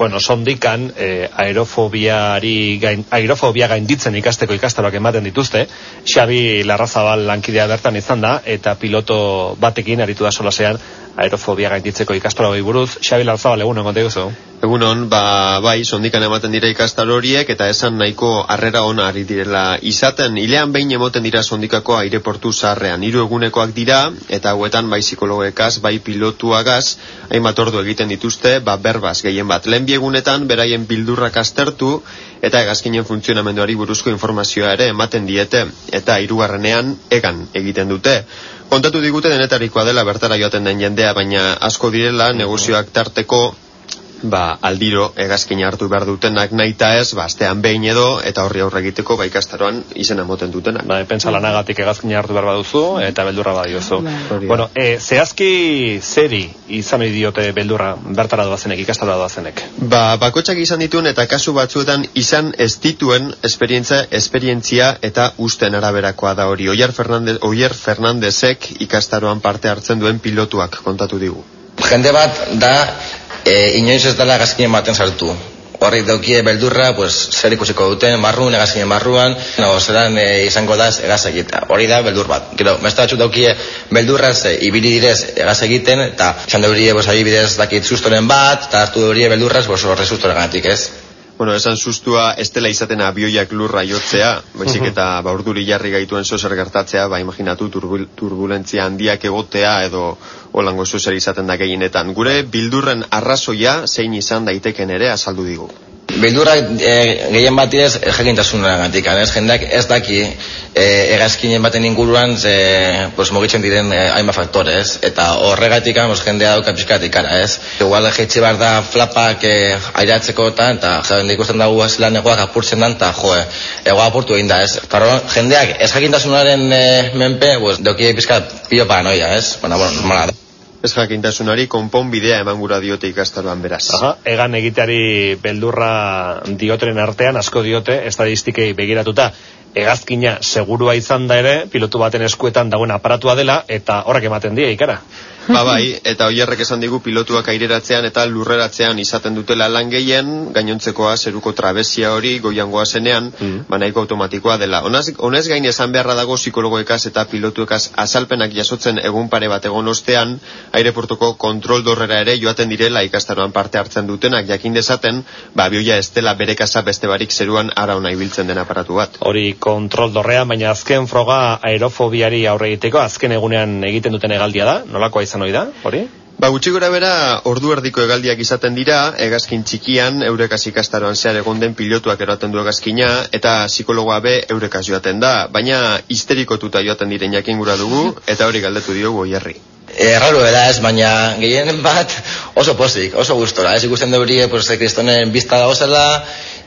bueno, sondikan e, aerofobiari gain, aerofobia gainditzen ikasteko ikastaroak ematen dituzte. Xabi Larrazabal lankidea bertan izan da eta piloto batekin aritu da solasean aerofobia gainditzeko ikastaro buruz. Xabi Larrazabal egun egon duzu. Egunon, ba, bai, sondikan ematen dira ikastaro horiek eta esan nahiko harrera ona ari direla izaten. Ilean behin emoten dira sondikako aireportu zarrean. Hiru egunekoak dira eta hauetan bai psikologekaz, bai pilotuagaz, hainbat ordu egiten dituzte, ba, berbaz gehien bat. Lehen biegunetan, beraien bildurrak aztertu eta egazkinen funtzionamenduari buruzko informazioa ere ematen diete eta hirugarrenean egan egiten dute. Kontatu digute denetarikoa dela bertara joaten den jendea, baina asko direla negozioak tarteko ba, aldiro egazkin hartu behar dutenak nahi eta ez, ba, astean behin edo, eta horri aurre egiteko, ba, ikastaroan izena moten dutenak. Ba, pentsa lanagatik egazkin hartu behar baduzu, eta beldurra badiozu. Bai. Bueno, e, zehazki zeri izan diote beldurra bertara doazenek, ikastara doazenek? Ba, bakotxak izan dituen eta kasu batzuetan izan ez dituen esperientzia, esperientzia eta usten araberakoa da hori. Oier, Fernandez, Oier Fernandezek ikastaroan parte hartzen duen pilotuak kontatu digu. Jende bat da e, inoiz ez dela gazkinen baten sartu. Horrik daukie beldurra, pues, zer ikusiko duten, marruan, egazkinen marruan, no, zeran e, izango da egaz egita. Hori da beldur bat. Gero, mesta batxuk daukie beldurra, ze, ibili direz egaz egiten, eta txan daurie, pues, bidez dakit sustoren bat, eta hartu daurie beldurraz, pues, horre sustoren gatik, ez? Bueno, esan sustua estela izaten abioiak lurra jotzea, baizik eta ba urduri jarri gaituen zozer gertatzea, ba imaginatu turbul, turbulentzia handiak egotea edo holango zozer izaten da gehienetan. Gure bildurren arrazoia zein izan daiteken ere azaldu digu. Bildurra e, gehien bat ez jakintasunaren gantik, ez jendeak ez daki e, egazkinen baten inguruan ze, pues, mugitzen diren e, hainba faktorez, eta horregatik pues, jendea dauka pixkat ikara, ez? Igual jeitxe behar da flapak e, airatzeko eta, eta jende ikusten dago zelan egoak apurtzen dan, eta jo, egoa apurtu egin da, ez? Pero, jendeak ez jakintasunaren e, menpe, pues, doki pixkat pio paranoia, ez? Bueno, bueno, normala da ez jakintasunari konponbidea eman gura diote ikastaroan beraz. Aha, egan egiteari beldurra diotren artean, asko diote, estadistikei begiratuta, egazkina segurua izan da ere, pilotu baten eskuetan dagoen aparatua dela, eta horrek ematen die ikara. Ba bai, eta oierrek esan digu pilotuak aireratzean eta lurreratzean izaten dutela lan gehien, gainontzekoa zeruko trabesia hori goiangoa zenean, mm. ba automatikoa dela. Honaz, honez gain esan beharra dago psikologoekaz eta pilotuekaz azalpenak jasotzen egun pare bat egon ostean, aireportuko kontrol dorrera ere joaten direla ikastaroan parte hartzen dutenak jakin dezaten, ba bioia ez dela bere kasa beste barik zeruan ara ona ibiltzen den aparatu bat. Hori kontrol dorrean, baina azken froga aerofobiari aurre egiteko, azken egunean egiten duten egaldia da, nolakoa izan hori da, hori? Ba, gutxi gora bera, ordu erdiko egaldiak izaten dira, egazkin txikian, eurekaz ikastaroan zehar egon den pilotuak eroaten du egazkina, eta psikologoa be eurekaz joaten da, baina histerikotuta joaten diren jakin gura dugu, eta hori galdetu diogu oierri. Erraro da ez, baina gehien bat oso pozik, oso gustora, ez ikusten deuri, pues, kristonen bizta da osela,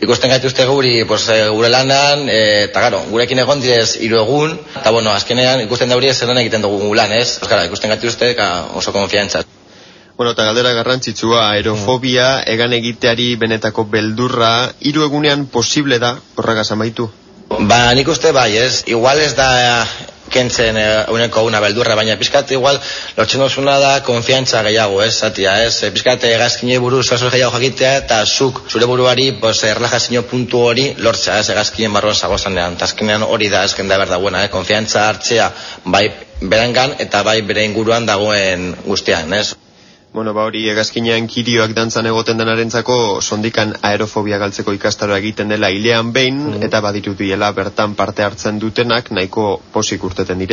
ikusten gaituzte guri, pues, eh, gure lanan, eh, eta garo, gurekin egon direz hiru egun, eta bueno, azkenean ikusten deuri ez zelan egiten dugu lan, ez? Euskara, ikusten gaituzte oso konfiantza. Bueno, eta galdera garrantzitsua, aerofobia, egan egiteari benetako beldurra, hiru egunean posible da, horregaz amaitu? Ba, nik uste bai, ez? Igual ez da kentzen e, uneko una beldurra, baina pizkat igual lortzen duzuna da konfiantza gehiago, ez, zatia, ez, e, pizkat egazkinei buruz oso gehiago jakitea, eta zuk zure buruari, pues, erlajazio puntu hori lortza, ez, egazkinen barruan zagozanean, eta hori da, ezken da berda buena, eh? konfiantza hartzea, bai berengan eta bai bere inguruan dagoen guztian, ez. Bueno, ba hori egazkinean kirioak dantzan egoten denarentzako sondikan aerofobia galtzeko ikastaroa egiten dela hilean behin mm. eta baditu diela bertan parte hartzen dutenak nahiko posik urteten dire.